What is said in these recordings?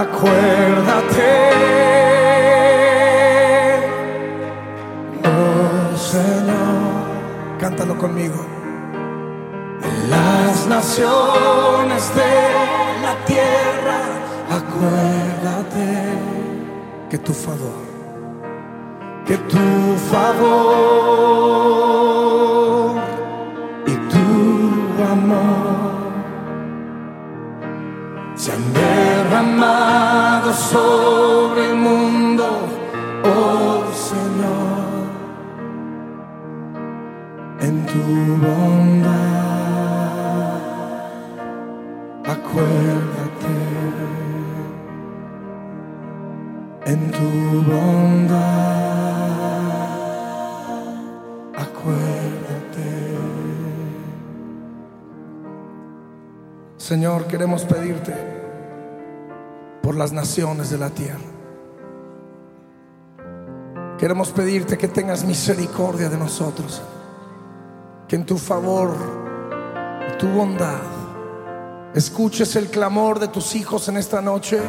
acuérdate, oh Señor, cántalo conmigo. Las naciones de la tierra, acuérdate que tu favor, que tu favor sobre el mundo, oh Señor, en tu bondad. Acuérdate en tu bondad. Acuérdate. Señor, queremos pedirte por las naciones de la tierra. Queremos pedirte que tengas misericordia de nosotros. Que en tu favor y tu bondad escuches el clamor de tus hijos en esta noche.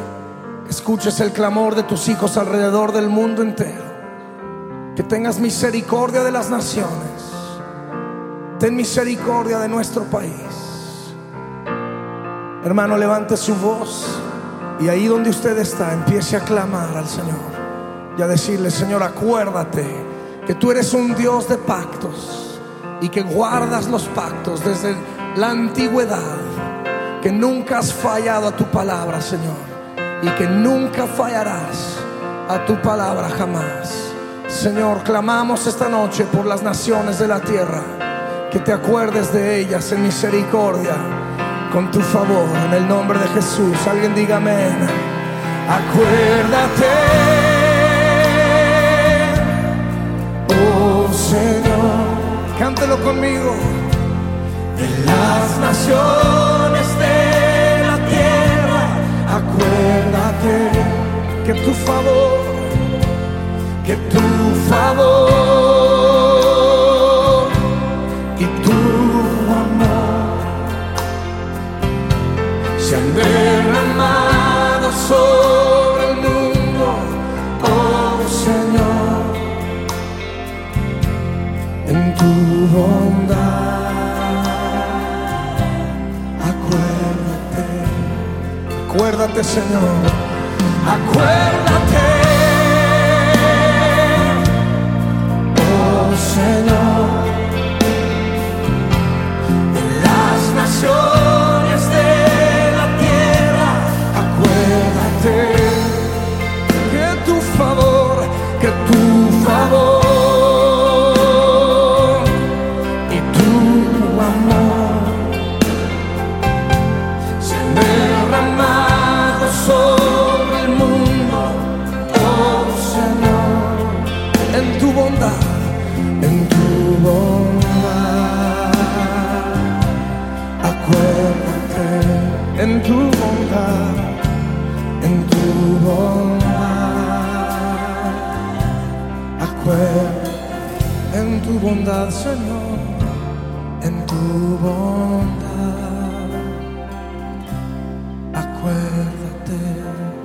Escuches el clamor de tus hijos alrededor del mundo entero. Que tengas misericordia de las naciones. Ten misericordia de nuestro país. Hermano, levante su voz y ahí donde usted está, empiece a clamar al Señor y a decirle, Señor, acuérdate que tú eres un Dios de pactos y que guardas los pactos desde la antigüedad, que nunca has fallado a tu palabra, Señor, y que nunca fallarás a tu palabra jamás. Señor, clamamos esta noche por las naciones de la tierra, que te acuerdes de ellas en misericordia con tu favor, en el nombre de Jesús. Alguien diga amén. Acuérdate, oh Señor, cántelo conmigo. De las naciones de Acuérdate, acuérdate, Señor, acuérdate, oh Señor, de las naciones de la tierra, acuérdate en tu bondad, en tu bondad. Acuérdate en tu bondad, Señor, en tu bondad. Acuérdate,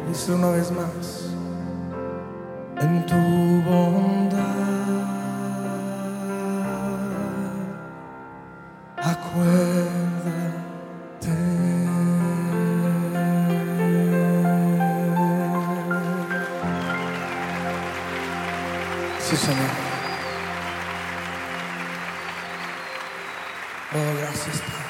dice una vez más, en tu bondad. Sí, Señor. Oh, gracias, Padre.